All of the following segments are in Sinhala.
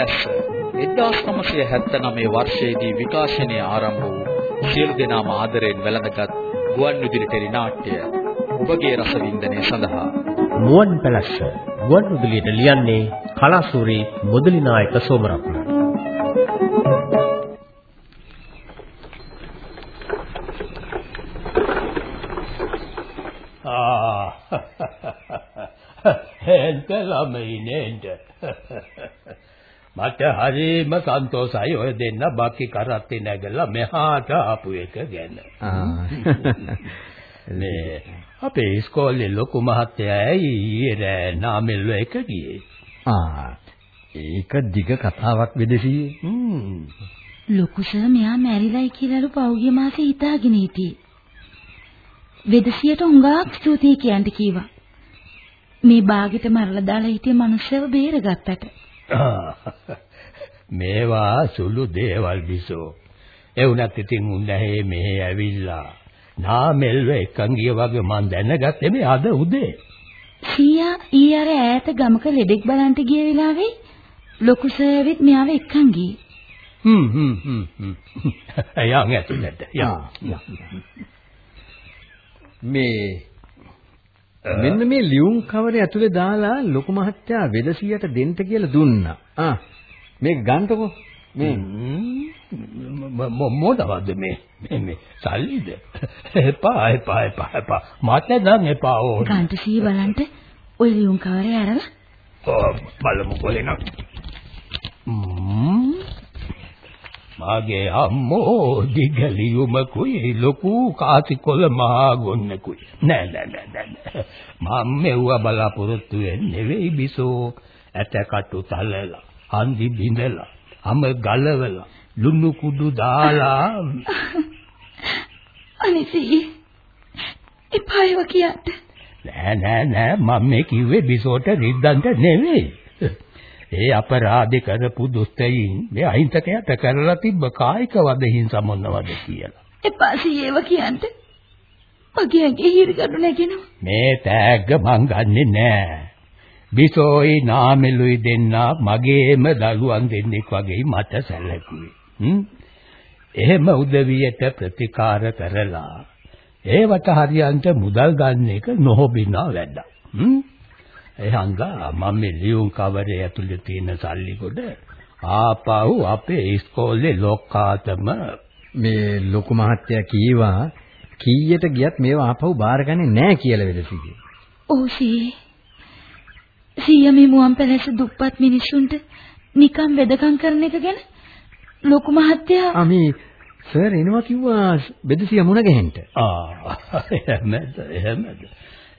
පැලැස්ස. 1979 වර්ෂයේදී විකාශනය ආරම්භ වූ සියලු දෙනාම ආදරයෙන් වැළඳගත් ගුවන් විදුලි ටෙලි නාට්‍ය ඔබගේ රසවින්දනය සඳහා. මුවන් පැලැස්ස. ගුවන් විදුලියට ලියන්නේ කලාසූරි මුදලි නායක සෝමරත්න. හෙන්ට ළමයි නේද? මට හරිම සන්තෝසයි ඔය දෙන්න බක්කි කරත්තේ නැගලා මෙහාට ආපු එක ගැන. මේ අපේ ඉස්කෝලේ ලොකු මහත්තයායි ඊයේ නාමෙල්ල එක ගියේ. ආ ඒක දිග කතාවක් වෙදසී. හ්ම්. ලොකු සර් මෙයා මැරිලායි කියලාලු පෞගිය මාසේ හිතාගෙන හිටියේ. වෙදසියට උඟාක් ස්තුතියි කියන්න කීවා. මේ බාගෙට මරලා දාලා හිටිය මිනිස්සව බේරගත්තට. මේවා සුළු දේවල් විසෝ. ඒ වුණත් ඉතින් උන්දැහේ මෙහෙ ඇවිල්ලා නාමෙල්ව එකන් ගිය වගේ මං දැනගත්තේ මේ අද උදේ. සීයා ඊ අර ඈත ගමක ලෙඩෙක් බලන්ට ගිය වෙලාවේ ලොකු සර්විත් මෙයාව එක්කන් ගියේ. හ්ම් හ්ම් හ්ම් හ්ම්. යන් ඇතුළට යන්. මේ මෙන්න මේ ලියුම් කවරේ ඇතුලේ දාලා ලොකු මහත්තයා වෙදසියට දෙන්න කියලා දුන්නා. ආ මේක ගන්නකො. මේ මොනවද මේ? මේ මේ සල්ලිද? එපා එපා එපා එපා. මට නම් එපා ඕන. ගන්ට සී බලන්ට ඔය ලියුම් කවරේ අරලා. ඔව් බලමු කොලේන මාගේ අම්මෝ දිගලියුමකුයි ලොකු කාසිකොල මහා ගොන්නකුයි. නෑ නෑ නෑ නෑ මම මෙව්ව බලාපොරොත්තු වෙන්නේ නෙවෙයි බිසෝ. ඇටකටු තලලා හන්දි බිඳලා අම ගලවලා ලුණු කුඩු දාලා. අනිසී එපා ඒවා කියන්න නෑ නෑ නෑ. මම මේ කිව්වේ බිසෝට රිද්දන්ට නෙවෙයි ඒ අපරාධේ කරපු දුස්තයින් මේ අහිංසකයට කරලා තිබ්බ කායික වදහිංස මොනවද කියලා. එපා සීයව කියන්න. මගේ ඇඟේ හිරිගඩු නැගෙනවා. මේ තෑග්ග මං ගන්නෙ නෑ. බිසෝයි නාමෙලුයි දෙන්නා මගේම දරුවන් දෙන්නෙක් වගේ මට සැලකුවේ. හ්ම්. එහෙම උදවියට ප්‍රතිකාර කරලා ඒවට හරියන්ට මුදල් ගන්න එක නොහොබිනා වැඩක්. හ්ම්. ඒ හන්දා මම මේ ලියුම් කවරේ ඇතුලේ තියෙන සල්ලි කොට ආපහු අපේ ඉස්කෝලේ ලොක්කාතම මේ ලොකු මහත්තයා කීවා කීයට ගියත් මේවා ආපහු බාරගන්නේ නැහැ කියලා වෙලසිගේ. ඔව් සී. සීයා මේ මුවන් පැලැස්ස දුප්පත් මිනිසුන්ට නිකම් වෙදකම් කරන එක ගැන ලොකු මහත්තයා ආ මේ සර් එනවා කිව්වා බෙදසිය මුණ ගැහෙන්න. ආ එහෙමද එහෙමද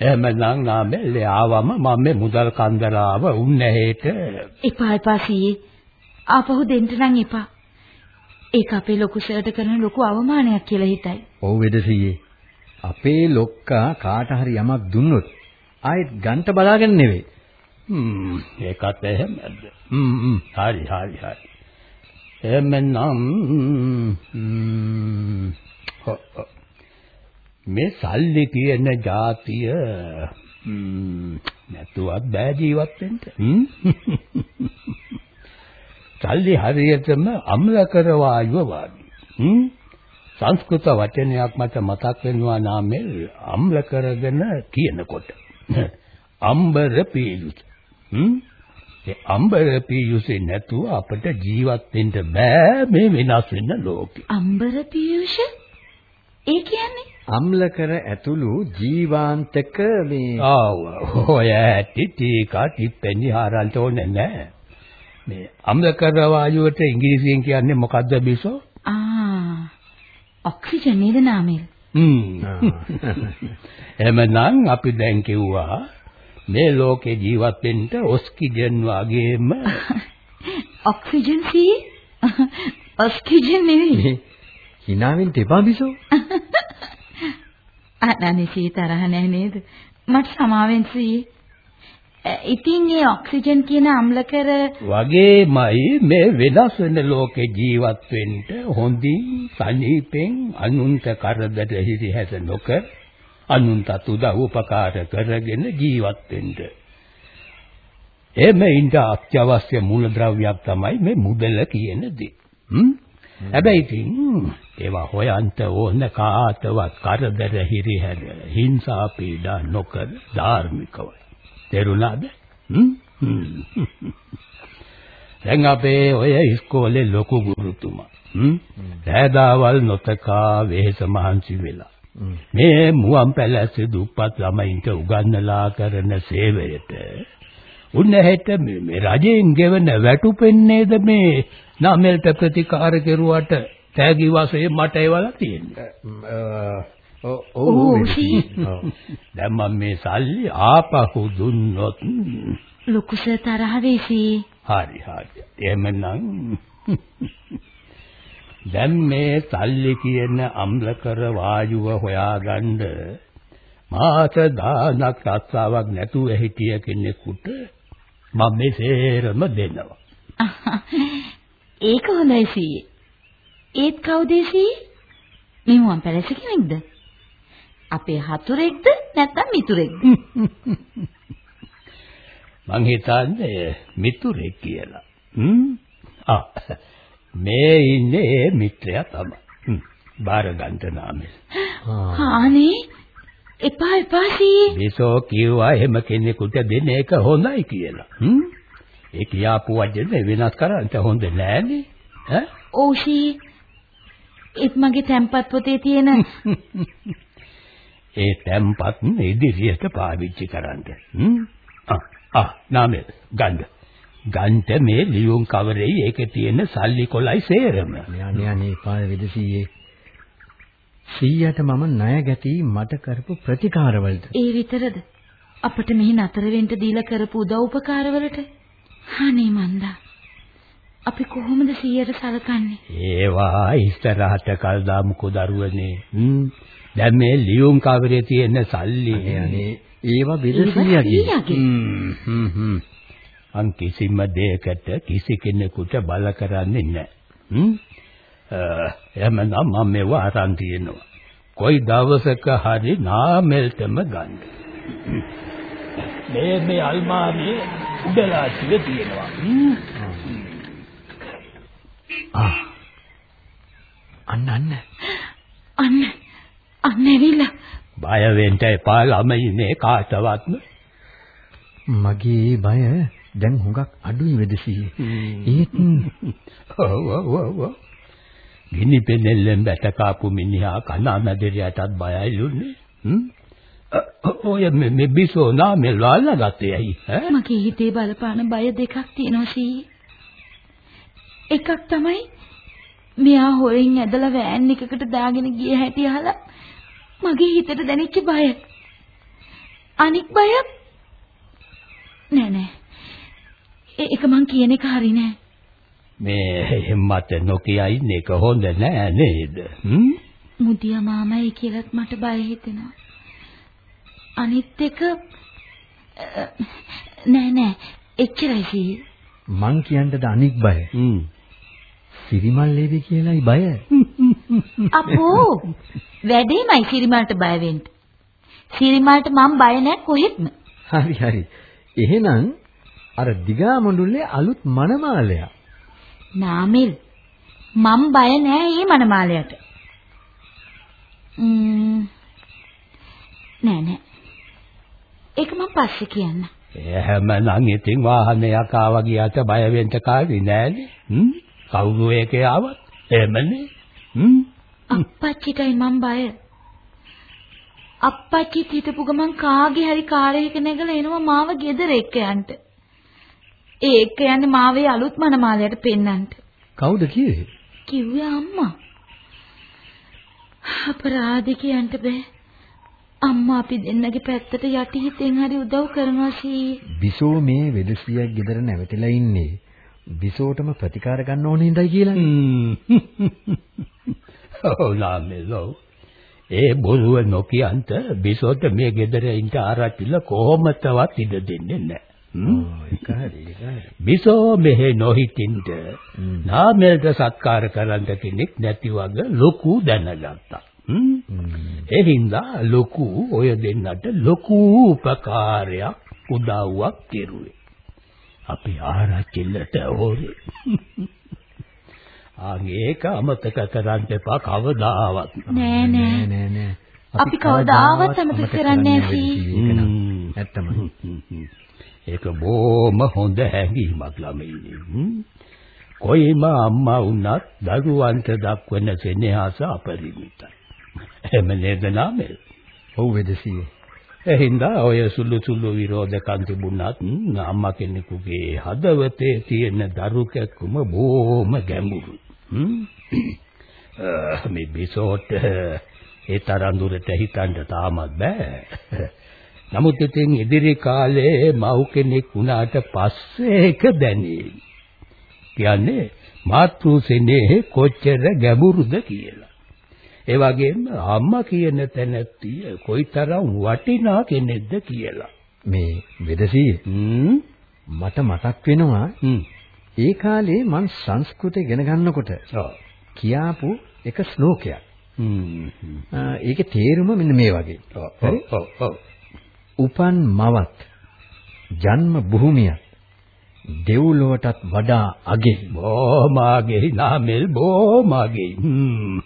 එහෙමනම් නාමෙල්ලේ ආවම මම මේ මුදල් කන්දරාව උන්නැහෙට එපා එපා සීයේ. ආපහු දෙන්න නම් එපා. ඒක අපේ ලොකු සර්ට කරන ලොකු අවමානයක් කියලා හිතයි. ඔව් වෙදසියේ. අපේ ලොක්කා කාට හරි යමක් දුන්නොත් ආයෙත් ගන්ට බලාගෙන නෙවෙයි. හ්ම් ඒකත් එහෙමද හ්ම් හ්ම් හරි හරි හරි එහෙමනම් හ්ම් මේ සල්ලි තියෙන જાතිය නැතුවත් බෑ ජීවත් වෙන්න. සල්ලි හරියටම අම්ලකර වායුව වාගේ. සංස්කෘත වචනයක් මට මතක් වෙනවා නාමෙල් අම්ල කරගෙන කියනකොට. අම්බර පීයුස. ඒ අම්බර පීයුසේ නැතුව අපිට ජීවත් වෙන්න බෑ මේ වෙනස් වෙන ලෝකේ. අම්බර පීයුෂ? ඒ කියන්නේ අම්ලකර ඇතුළු ජීවාන්තක මේ ආව ඔය ඇටි ටික ටිප්පෙනි හරන්ට ඕනේ නැහැ. මේ අම්ලකර වායුවට ඉංග්‍රීසියෙන් කියන්නේ මොකද්ද බිසෝ? ආ ඔක්සිජන් නේද නාමල්? හ්ම්. එහෙමනම් අපි දැන් කිව්වා මේ ලෝකේ ජීවත් වෙන්න ඔක්සිජන් වගේම ඔක්සිජන් සී ඔක්සිජන් නෙවෙයි. හිනාවෙන් තෙපා බිසෝ. අනනේ සී තරහ නැහැ නේද? මට සමාවෙන් සී. ඉතින් මේ ඔක්සිජන් කියන අම්ලකර වගේමයි මේ වෙනස් වෙන ලෝකේ ජීවත් වෙන්න හොඳින් සනීපෙන් අනුන්ට කරදර හිරිහැස නොකර අනුන්ට උදව් උපකාර කරගෙන ජීවත් වෙන්න. එමෙ ඉන්න අත්‍යවශ්‍ය මූලද්‍රව්‍යයක් තමයි මේ මුදල කියන දේ. හ්ම්? හැබැයි ඉතින් ඒවා හොයන්ත ඕන කාටවත් කරදර හිරිහැර හිංසා පීඩා නොකර ධාර්මිකවයි. තේරුණාද? දැන් අපේ ඔය ඉස්කෝලේ ලොකු ගුරුතුමා හ්ම්? රෑදාවල් නොතකා වෙහෙස මහන්සි වෙලා මේ මුවන් පැලැස්ස දුප්පත් ළමයින්ට උගන්වලා කරන සේවයට උන්නහෙට මේ රජයෙන් ගෙවන වැටුපෙන්නේද මේ නාමෙල්ට ප්‍රතිකාර කෙරුවට තෑගි වශයෙන් මට ඒවලා තියෙන්නේ. ඔව්. දැන් මම මේ සල්ලි ආපහු දුන්නොත් ලොකු සර් තරහ වෙසී. හරි හරි. එහෙමනම් දැන් මේ සල්ලි කියන අම්ලකර වායුව හොයාගන්න මාස 10ක් රස්සාවක් නැතුව හිටිය කෙනෙකුට මම මේ සේරම දෙනවා. ඒක හොඳයි සී. ඒත් කවුද සී? මෙමුවන් පැලස කෙනෙක්ද? අපේ හතුරෙක්ද නැත්නම් මිතුරෙක්ද? මං හිතන්නේ මිතුරෙක් කියලා. හ්ම්? ආ මේ ඉන්නේ මිත්‍රයා තමයි. හ්ම්. බාර ගන්න නාමෙල්. අනේ එපා එපා සී. බිසෝ කිව්වා එහෙම කෙනෙකුට දෙන එක හොඳයි කියලා. හ්ම්? ඒ කියාපු වචනේ වෙනස් කරන්න හොඳ නෑනේ. ඈ? ඔව් සී. ඒත් මගේ තැම්පත් පොතේ තියෙන ඒ තැම්පත් ඉදිරියට පාවිච්චි කරන්න. හ්ම්? ආ ආ නාමෙල් ගන්න. ගන්ට මේ ලියුම් කවරේ ඒකේ තියෙන සල්ලි කොලයි සේරම. අනේ අනේ පාය වෙදසීයේ සීයට මම ණය ගැටි මට කරපු ප්‍රතිකාරවලට ඒ විතරද? අපිට මෙහි නතර වෙන්න දීලා කරපු උදව් උපකාරවලට. අනේ මන්දා. අපි කොහොමද සීයට සලකන්නේ? ඒවා ඉස්සරහට කල් දාමුකෝ දරුවනේ. හ්ම්. දැන් මේ ලියුම් කවරේ තියෙන සල්ලි අනේ අනේ ඒවා වෙදසීයගේ හ්ම් හ්ම් හ්ම්. අන් කිසිම දෙයකට කිසි කෙනෙකුට බල කරන්නේ නැහැ. හ්ම්. එහෙමනම් මම මේව අරන් තියෙනවා. කොයි දවසක හරි නාමෙල්ටම ගන්න. මේ මේ අල්මාරියේ උඩලාසිය තියෙනවා. ආ අන්න අන්න අන්න අන්න ඇවිල්ලා. බය වෙන්න එපා ළමයිනේ කාටවත්ම. මගේ බය දැන් හුඟක් අඩුයි වෙදසීයේ ඒත් ඔව් ඔව් ඔව් ඔව්. ගිනි පෙනෙල්ලෙන් බැට කාපු මිනිහා කනමැදිරියටත් බයයිලුනේ. හ්ම්? ඔය මේ බිසෝ නාමෙල් වල්ලාගත්තේ ඇයි? ඈ? මගේ හිතේ බලපාන බය දෙකක් තියෙනවා සී. එකක් තමයි මෙයා හොරෙන් ඇදලා වෑන් එකකට දාගෙන ගිය හැටි අහලා මගේ හිතට දැනෙච්ච බය. අනික් බය නෑ නෑ. ඒක මං කියන එක හරි නෑ. මේ මට නොකිය ඉන්න එක හොඳ නෑ නේද? හ්ම්? මුදියා මාමයි කියලත් මට බය හිතෙනවා. අනිත් එක නෑ නෑ එච්චරයි සී. මං කියන්නද අනික් බය හ්ම්. සිරිමල් ලේවි කියලායි බය අපෝ වැඩේමයි සිරිමල්ට බය වෙන්න. සිරිමල්ට මම බය නෑ කොහෙත්ම. හරි හරි එහෙනම් අර දිගා මොඬුල්ලේ අලුත් මනමාලයා නාමල් මම බය නෑ මේ මනමාලයට. ම්ම් නෑ නෑ. ඒක මම පස්සේ කියන්න. එහෙමනම් ඉතින් වාහනයක් ආවා ගියාට බය වෙන්න කාරි නෑනේ. හ්ම්? කවුරු එකේ ආවත් එහෙමනේ. හ්ම්? අප්පච්චිටයි මම බය. අප්පච්චිත් හිටපු ගමන් කාගේ හරි කාරයක නැගලා එනවා මාව ගෙදර එක්ක යන්න. ඒ එක්ක යන්නේ මාවේ අලුත් මනමාලයට පෙන්නන්න. කවුද කිව්වේ කිව්වේ අම්මා. අපරාධේ කියන්න බෑ. අම්මා අපි දෙන්නගේ පැත්තට යටි හිතෙන් හරි උදව් කරනවා සී. බිසෝ මේ වෙදසියක් ගෙදර නැවතිලා ඉන්නේ බිසෝටම ප්‍රතිකාර ගන්න ඕනේ ඉඳයි කියලා ඔව් ලාමෙලෝ. ඒ බොරුව නොකියන්ත බිසෝට මේ ගෙදර ඉන්න ආරච්චිල කොහොමදවත් ඉඩ දෙන්නේ නැහැ. බිසෝ මෙහෙ නොහිටින්ද නාමෙල්ට සත්කාර කරන්න කෙනෙක් නැති වගේ ලොකු දැනගත්තා. හ්ම්? ඒ හින්දා ලොකු ඔය දෙන්නට ලොකු උපකාරයක් උදව්වක් කෙරුවේ. අපි ආරච්චිලට ඕනේ. ආන් ඒක අමතක කරන්න එපා කවදාවත්. නෑ නෑ. නෑ නෑ. අපි කවදාවත් අමතක කරන්නේ නෑ සී. හ්ම්. ඇත්තමයි. ඒක බොහොම හොඳ හැඟීමක් ළමයිනි. කොයිම අම්මා වුණත් දරුවන්ට දක්වන සෙනෙහස අපරිමිතයි. එහෙම නේද නාමල්? ඔව් වෙදසියේ. එහින්දා ඔය සුළු සුළු විරෝධකම් තිබුණත් අම්මා කෙනෙකුගේ හදවතේ තියෙන දරු කැක්කුම බොහොම ගැඹුරු. මේ බිසෝට ඒ තරම් දුරට හිතන්න තාමත් බෑ. නමුත් ඉතින් ඉදිරි කාලේ මව් කෙනෙක් වුණාට පස්සේ ඒක දැනේ. කියන්නේ මාතෘ සෙනෙහ කොච්චර ගැඹුරුද කියලා. ඒ වගේම අම්මා කියන තැනැත්තිය කොයිතරම් වටිනා කෙනෙක්ද කියලා. මේ වෙදසියේ හ්ම් මට මතක් වෙනවා හ්ම් ඒ කාලේ මං සංස්කෘත ඉගෙන ගන්නකොට කියාපු එක ශ්ලෝකයක්. හ්ම් ඒකේ තේරුම මෙන්න මේ වගේ. ඔව් උපන් මවත් ජන්ම භූමියත් දෙව්ලොවටත් වඩා අගේ. බොමාගේ නාමල් බොමාගේ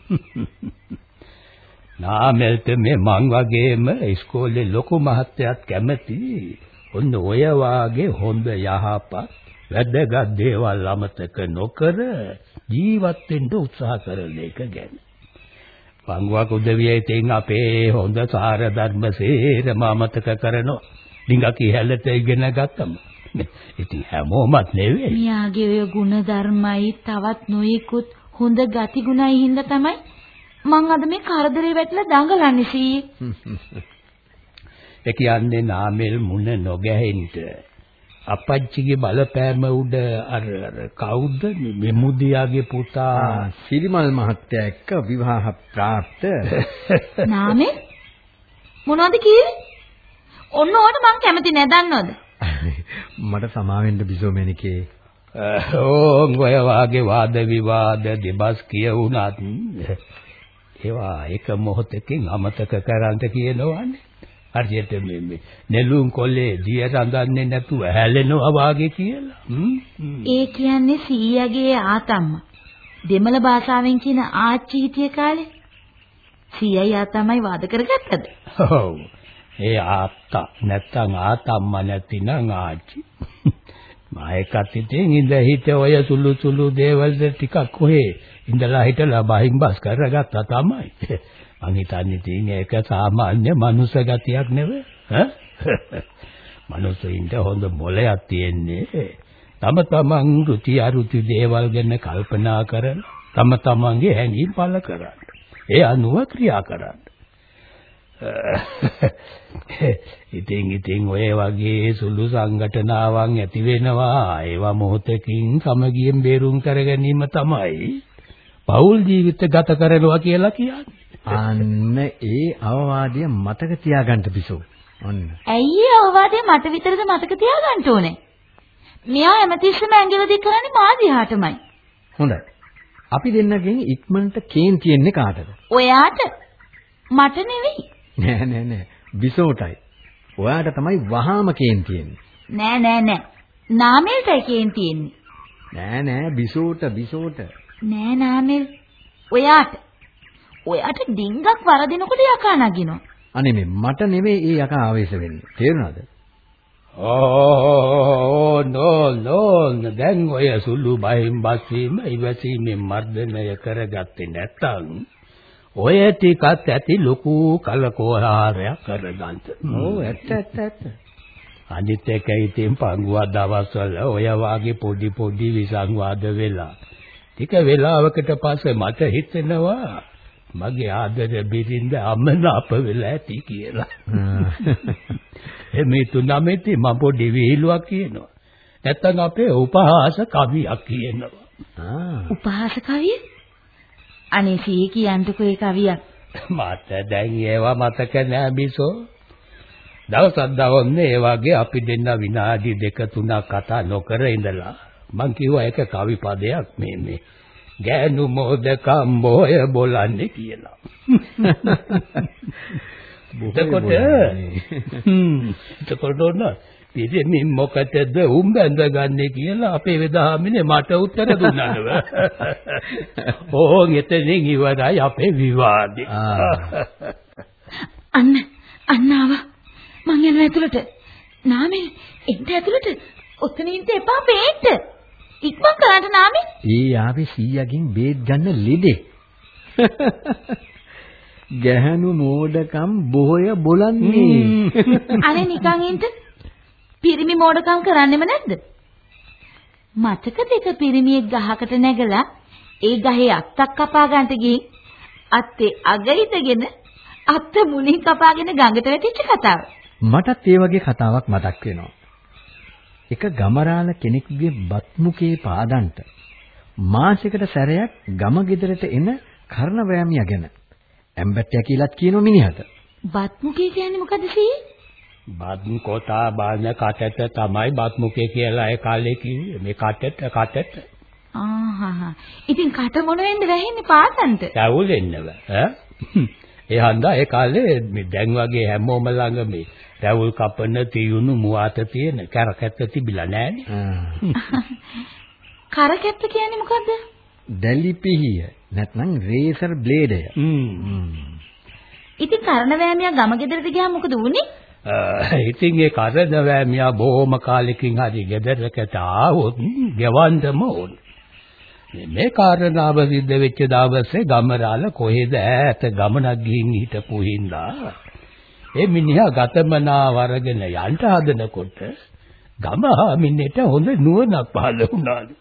නාමල්ට මේ මං වගේම ඉස්කෝලේ ලොකු මහත්තයාත් කැමති. ඔන්න ඔය වාගේ හොඳ යහපත් වැදගත් දේවල් අමතක නොකර ජීවත් වෙන්න උත්සාහ කරන එක ගැන. පංගුවක් උදවියේ තින් අපේ හොඳ සාර ධර්ම සේරම අමතක කරනවා. ඩිංගක් ඉහළට ඉගෙන ගත්තම. ඉතින් හැමෝමත් නෙවෙයි. මියාගේ ඔය ගුණ ධර්මයි තවත් නොයෙකුත් හොඳ ගති ගුණයි හින්දා තමයි මං අද මේ කරදරේ වැටලා දඟලන්නේ සී. ඒ කියන්නේ නාමල් මුණ නොගැහෙන්න අපච්චිගේ බලපෑම උඩ අර අර කවුද මෙමුදියාගේ පුතා සිරිමල් මහත්තයා එක්ක විවාහ ප්‍රාප්ත නාමේ මොනවද කිව්වේ? ඔන්න ඕකට මං කැමති නෑ දන්නවද? මට සමාවෙන්න බිසෝමෙනිකේ ඕන් ඔය වාගේ වාද විවාද දෙබස් කියුණත් ඒවා එක මොහොතකින් අමතක කරන්ට කියනවනේ හරියට මේ මේ නෙළුම් කොල්ලේ දිය රඳන්නේ නැතුව හැලෙනවා වාගේ කියලා? ඒ කියන්නේ සීයාගේ ආතම්මා. දෙමළ භාෂාවෙන් කියන ආච්චි හිටිය කාලේ. සීයයි ආතම්මයි වාද කරගත්තද? ඔව් ඒ ආත්තා නැත්තම් ආතම්මා නැතිනම් ආච්චි මායකත් ඉතින් ඉඳ හිට ඔය සුළු සුළු දේවල් ටිකක් කොහේ ඉඳලා හිටලා බහින් බස් කරගත්තා තමයි. මං හිතන්නේ ඉතින් ඒක සාමාන්‍ය මනුස්ස ගතියක් නෙවෙයි. ඈ? මනුස්සයින්ට හොඳ මොලයක් තියෙන්නේ. තම තමන් රුචි අරුචි දේවල් ගැන කල්පනා කරන තම තමන්ගේ හැඟීම් පළ කරන්න. ඒ අනුව ක්‍රියා කරන්න. ඉතින් ඉතින් ඔය වගේ සුළු සංගඨනාවන් ඇති වෙනවා ඒවා මොහොතකින් සමගියෙන් බේරුම් කර ගැනීම තමයි පෞල් ජීවිත ගත කරනවා කියලා කියන්නේ. අන්න ඒ අවවාදය මතක තියාගන්න බිසෝ ඔන්න ඇයි ඒ අවවාදය මට විතරද මතක තියාගන්න ඕනේ? මෙයා හැමතිස්සෙම ඇඟිල්ල දික් කරන්නේ මා දිහාටමයි. හොඳයි අපි දෙන්නගෙන් ඉක්මනට කේන් තියෙන්නේ කාටද ඔයාට මට නෙවෙයි. නෑ නෑ නෑ බිසෝටයි ඔයාට තමයි වහාම කේන් තියෙන්නේ නෑ නෑ නෑ. නාමෙල්ටයි කේන් තියෙන්නේ. නෑ නෑ බිසෝට බිසෝට නෑ නාමෙල්. ඔයාට. ඔයාට ඩිංගක් වරදිනකොට යකා නගිනවා. අනේ මේ මට නෙවෙයි ඒ යකා ආවේශ වෙන්නේ තේරුණාද ඕ නෝ නෝ දැන් ඔය සුළු බයින් බස්සීම ඉවසීමෙන් මර්ධනය කරගත්තේ නැත්තම් ඔය ටිකත් ඇති ලොකු කලකෝලාරයක් කරගන්න. ඔව් ඇත්ත ඇත්ත ඇත්ත අනිත් එක ඉතින් පංගුවා දවස්වල ඔය වාගේ පොඩි පොඩි විසංවාද වෙලා ටික වෙලාවකට පස්සේ මට හිතෙනවා මගේ ආදර බිරිඳ අමනාප වෙලා ඇති කියලා. එමේ තුනමෙති මම පොඩි විහිළුවක් කියනවා. නැත්තම් අපේ උපහාස කවියක් කියනවා. ආ උපහාස කවිය? අනේ සී කියන්ටකෝ ඒ කවියක්. මට දැන් ඒවා මතක නෑ බිසෝ. දවසක් දවන්නේ ඒ වගේ අපි දෙන්න විනාඩි දෙක තුනක් කතා නොකර ඉඳලා මං කිව්වා ඒක කවි පදයක් මේ මේ ගෑනු මොදකම් බොය බොලන්නේ කියලා. එතකොට හ්ම් එතකොට ඔන්න පිරිමි මොකටද උඹ ඇඳගන්නේ කියලා අපේ වෙදහාමිනේ මට උත්තර දුන්නානව. ඕන් එතනින් ඉවරයි අපේ විවාදේ. අන්න අන්න ආවා. මං යනවා ඇතුළට. නාමේ එන්න ඇතුළට. ඔතන ඉන්න එපා බේට. ඉක්මන් කරන්න නාමේ. ඒ ආවේ සීයාගෙන් බේත් ගන්න ලෙඩේ. ගැහණු මෝඩකම් බොහොය බොලන්නේ. අනේ නිකන් ඉන්න. පිරිමි මෝඩකම් කරන්නෙම නැද්ද? මතකද එක පිරිමියෙක් ගහකට නැගලා ඒ ගහේ අත්තක් කපා ගන්නට ගිහින් අත්තේ අග හිටගෙන අත්ත මුලින් කපාගෙන ගඟට වැටිච්ච කතාව. මටත් ඒ වගේ කතාවක් මතක් වෙනවා. එක ගමරාල කෙනෙකුගේ බත් මුකේ පාදන්ට මාසෙකට සැරයක් ගම ගෙදරට එන කර්ණ වෑමියා ගැන ඇම්බැට්ටිය කියලාත් කියන මිනිහට. බත් මුකේ කියන්නේ මොකද සී? බත් කොටා බාන කටට තමයි බත් මුකේ කියලා ඒ කාලේ කිව්වේ. මේ කටට කටට. ආහා. ඉතින් කට මොන වෙන්න වැහෙන්නේ පාතන්ට? රැවුලෙන්නව ඈ. ඒ හන්දා ඒ කාලේ මේ දැන් වගේ හැමෝම ළඟ මේ රැවුල් කපන තියුණු මුවාත තියෙන කරකැත්ත තිබිලා නැහැනේ. කරකැත්ත කියන්නේ මොකද්ද? දැලිපිහිය නැත්නම් රේසර් බ්ලේඩය. ඉතින් කරන වෑමියා ගම ගෙදරට ගියාම මොකද වුනේ? ඉතින් ඒ කරදවෑමියා බොහොම කාලෙකින් හරි ගෙදරකට ආවොත් ගෙවන්නම ඕන. මේ කාරණාව සිද්ධ වෙච්ච දවසේ ගමරාල කොහෙද ඈත ගමනක් ගිහින් හිටපු හින්දා ඒ මිනිහා ගතමනාව අරගෙන යන්න හදනකොට ගම මිනිහට හොඳ නුවණක් පහළ වුණාලු.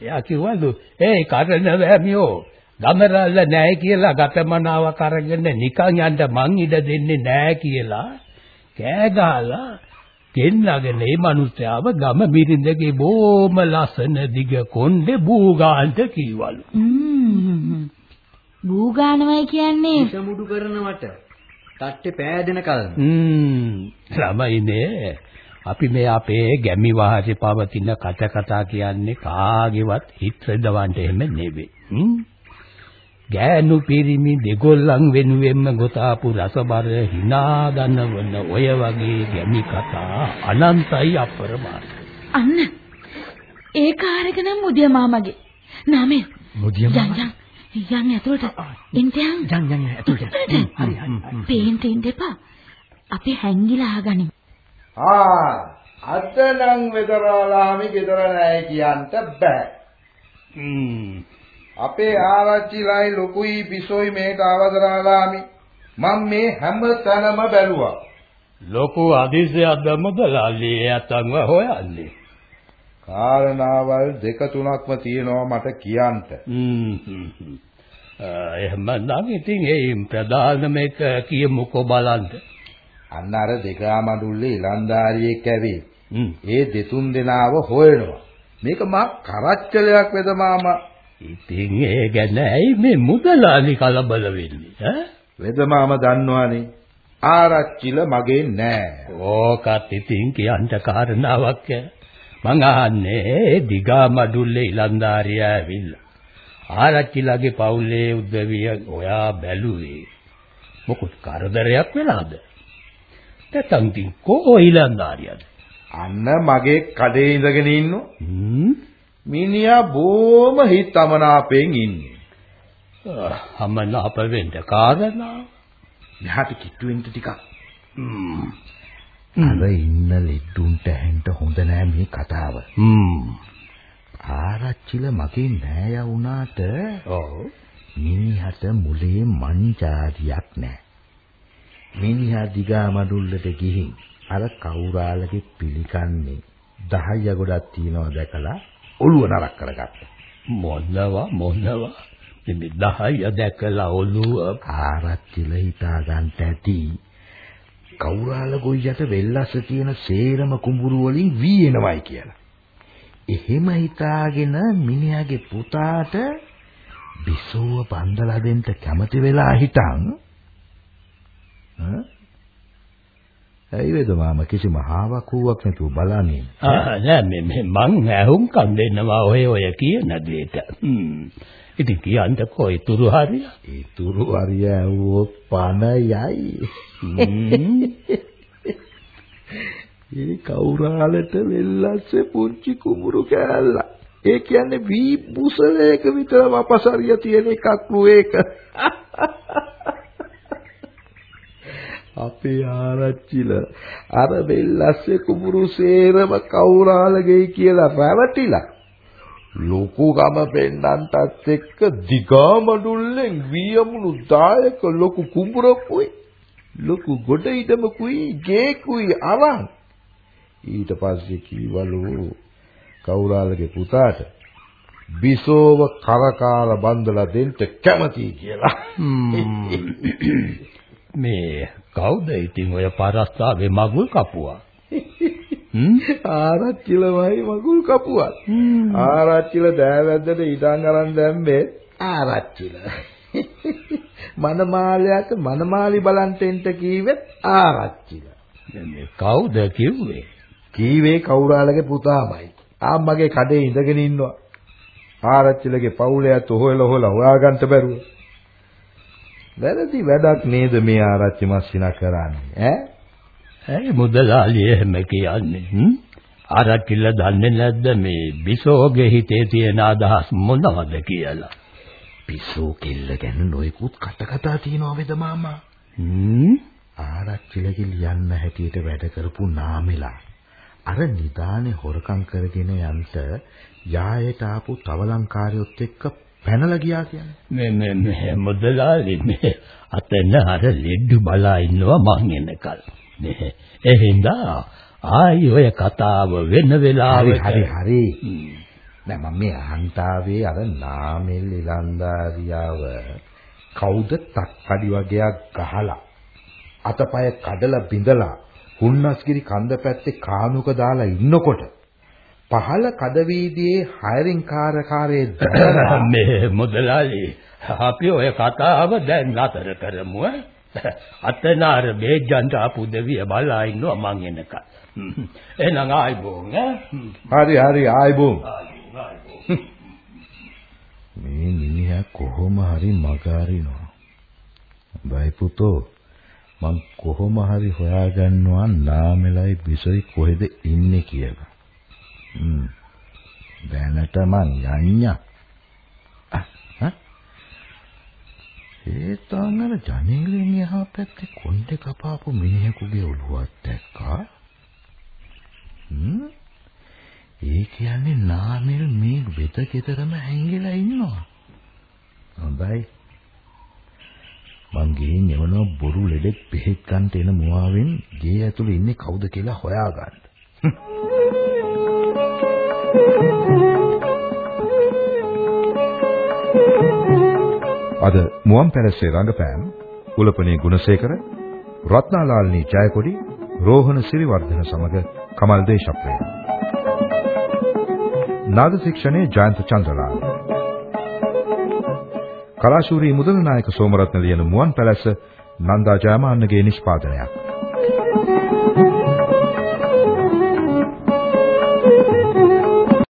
එයා කිව්වලු ඒ කරදවෑමියෝ ගමරල්ල නැහැ කියලා ගතමනාවක් අරගෙන නිකන් යන්න මං ඉඩ දෙන්නේ නැහැ කියලා කෑ ගහලා ගෙන්නගෙන මේ මිනිස්යාව ගම බිරිඳගේ බොම ලස්සන දිග කොණ්ඩේ බූගාන්ට කීවලු. බූගානවයි කියන්නේ සමුඩු කරනවට තට්ටේ පෑදෙන කල. හ්ම් ළමයිනේ අපි මේ අපේ ගැමි වහසේ පවතින කත කතා කියන්නේ කාගේවත් හිත රදවන්න එහෙම නෙවෙයි. ගෑනු පිරිමි දෙගොල්ලන් වෙනුවෙන්ම ගොතාපු රසබර hina දනවන ඔය වගේ ගැමි කතා අනන්තයි අපරමාර්ථ. අන්න ඒ කාර්යක නම් මුදිය මාමගේ. නාමේ මුදිය යන් යන් යන් ඇතුළට එන්න යන්. යන් ඇතුළට. හරි හරි. පේන්ට එන්න එපා. අපි හැංගිලා ආගනිමු. ආ අතනම් වෙදරාලාමි ගෙදර නැහැ කියන්ට බෑ. හ්ම් අපේ ආරච්චිලයි ලොකුයි බිසෝයි මේට අවදරාලාමි මම මේ හැම තැනම බැලුවා. ලොකු අදිශයක් දමදලාලි යතන්ව හොයන්නේ. කාරණාවල් දෙක තුනක්ම තියෙනවා මට කියන්න. හ්ම් එහෙම නම් ඉතින් ඒ ප්‍රධානම එක කියමුකෝ බලන්න. අන්න අර දෙකාමඩුල්ලේ ඉලන්දාරියෙක් ඇවේ. හ්ම් ඒ දෙතුන් දෙනාව හොයනවා. මේක මා කරච්චලයක් වෙද මාමා. ඉතින් ඒ ගැන ඇයි මේ මුදලාලි කලබල වෙන්නේ ඈ? වෙද මාමා දන්නවනේ. ආරච්චිල මගේ නෑ. ඕකත් ඉතින් කියන්න කාරණාවක් මං අහන්නේ දිගා මඩුල්ලේ ඉලන්දාරියා ඇවිල්ලා ආරච්චිලාගේ පවුලේ උදවිය ඔයා බැලුවේ මොකද කරදරයක් වෙලාද නැත්නම් ඉතින් කෝ ඉලන්දාරියද අන්න මගේ කඩේ ඉඳගෙන ඉන්නෝ. මිනිහා බොම හිත අමනාපෙන් ඉන්නේ. අමන අප වෙන්න කාරණා මෙහාට කිට්ටු වෙන්න ටිකක්. හ්ම් අර ඉන්න ලෙඩුන්ට ඇහෙන්න හොඳ නෑ මේ කතාව. හ්ම් ආරච්චිල මගේ නෑය වුණාට ඔව් මිනිහට මුලේ මංජාරියක් නෑ. මිනිහා දිගා මඩුල්ලට ගිහින් අර කවුරාලගේ පිළිකන්නේ දහය ගොඩක් තියනවා දැකලා ඔළුව නරක් කරගත්තා. මොනවා මොනවා මේ දහය දැකලා ඔළුව ආරච්චිල හිතා ගන්න ඇති. කවුරාල ගොයියට වෙල්ලස්ස තියෙන සේරම කුඹුරු වලින් වී එනවයි කියලා. එහෙම හිතාගෙන මිනිහාගේ පුතාට බිසෝව බන්දලා දෙන්න කැමති වෙලා හිටන් ඈ ඇයි වේද මාම? කිසිම හාවක් හුවක් නැතුව බලන්නේ? ආ නෑ මේ මේ මං ඇහුම්කම් දෙන්නවා ඔය ඔය කියන දෙයට. ඉතින් කියන්නකෝ ඉතුරු හරිය? ඒ තුරු හරිය ඇව්වොත් පණ යයි ඒ කවුරාලට වෙල්ලස්සේ පුංචි කුඹුරු කෑල්ලා. ඒ කියන්නේ වී බුසලයක විතර වපසරිය තියෙන එකක් නුවේක. අපේ ආරච්චිල. අර වෙල්ලස්සේ කුඹුරු සේරම කවුරාලගේ කියලා රැවටිලා ලොකු ගම පෙන්නන්ටත් එක්ක දිගමඩුල්ලෙන් වියමුණු දායක ලොකු කුඹුරකුයි ලොකු ගොඩ ඉදමකුයි ගේකුයි අරන් ඊට පස්සේ කීවලු කවුරාලගේ පුතාට බිසෝව කරකාල බන්දලා දෙන්න කැමතියි කියලා. මේ කවුද ඉතින් ඔය පරස්තාවේ මගුල් කපුවා? ආරච්චිලමයි මගුල් කපුවත්. ආරච්චිල දෑවැද්දට ඉඩම් අරන් දැම්මේ ආරච්චිල. මනමාලයට මනමාලි බලන්ට එන්න කීවෙත් ආරච්චිල. මේ කවුද කිව්වේ? කීවේ කවුරාලගේ පුතාමයි. ආම්මගේ කඩේ ඉඳගෙන ඉන්නවා. ආරච්චිලගේ පවුලයත් හොයලා හොයලා හොයාගන්න බැරුව. වැරදි වැඩක් නේද මේ ආරච්චි මස්සිනා කරන්නේ ඈ? ඇයි මුදලාලි එහෙම කියන්නේ හ්ම්? ආරච්චිල දන්නේ නැද්ද මේ බිසෝගේ හිතේ තියෙන අදහස් මොනවද කියලා? බිසෝ කෙල්ල ගැන නොයෙකුත් කට කතා තියෙනවා වේද මාමා? හ්ම්? ආරච්චිලගේ ලියන්න හැටියට වැඩ කරපු නාමෙලා. අර නිදානේ හොරකම් කරගෙන යන්ට යායට ආපු තවලංකාරයොත් එක්ක පැනලා ගියා කියන්නේ. මේ මේ මේ මුදලාලි මේ අතන අර ලෙඩ බලා ඉන්නවා මං එනකල්. මේ එහෙන්දා ආයි ඔය කතාව වෙන වෙලාවක හරි හරි. නෑ මම මේ අහන්තාවේ අර නාමෙල් ඉලන්දාරියාව කවුද තක්කඩි වගේක් ගහලා අතපය කඩලා බිඳලා හුන්නස්ගිරි කන්ද පැත්තේ කානුක දාලා ඉන්නකොට පහළ කදවීදියේ හයරින් කාර්යකාරයේ මේ මුදලාලි අපි ඔය කතාව දැන් නතර කරමු අතන අර බේජන්ට ආපු දෙවිය බලා ඉන්නවා මං එනකල් එහෙනම් ආයිබෝන් හරි හරි ආයිබෝන්. මේ මිනිහා කොහොම හරි මග අරිනවා. බයි පුතෝ මං කොහොම හරි හොයාගන්නවා නාමෙලයි බිසොයි කොහෙද ඉන්නේ කියලා. දැනට මං යන්නා. ආ ඒ තංගන ජනේලෙන් එහා පැත්තේ කොණ්ඩේ කපාපු මිනිහෙකුගේ ඔළුවක් දැක්කා. හ්ම්. ඒ කියන්නේ නාමල් මේ වෙත කෙතරම හැංගිලා ඉන්නවා. හොඳයි. මං ගිහින් එවන බොරු ලෙඩෙක් බෙහෙත් ගන්නට එන මුවාවෙන් ගේ ඇතුලේ ඉන්නේ කවුද කියලා හොයාගන්න. අද මුවන් පැලසේ රංගපෑම් උලපනේ ගුණසේකර රත්නාලාල්නී ජයකොඩි රෝහණ සිරිවර්ධන සමග කමල් දේශප්‍රිය. නාද ශික්ෂණයේ ජයන්ත චන්ද්‍රලාල්. කලාශූරී මුදල නායක සෝමරත්න ලියන මුවන් පැලස නන්දා ජයමාන්නගේ නිෂ්පාදනයක්.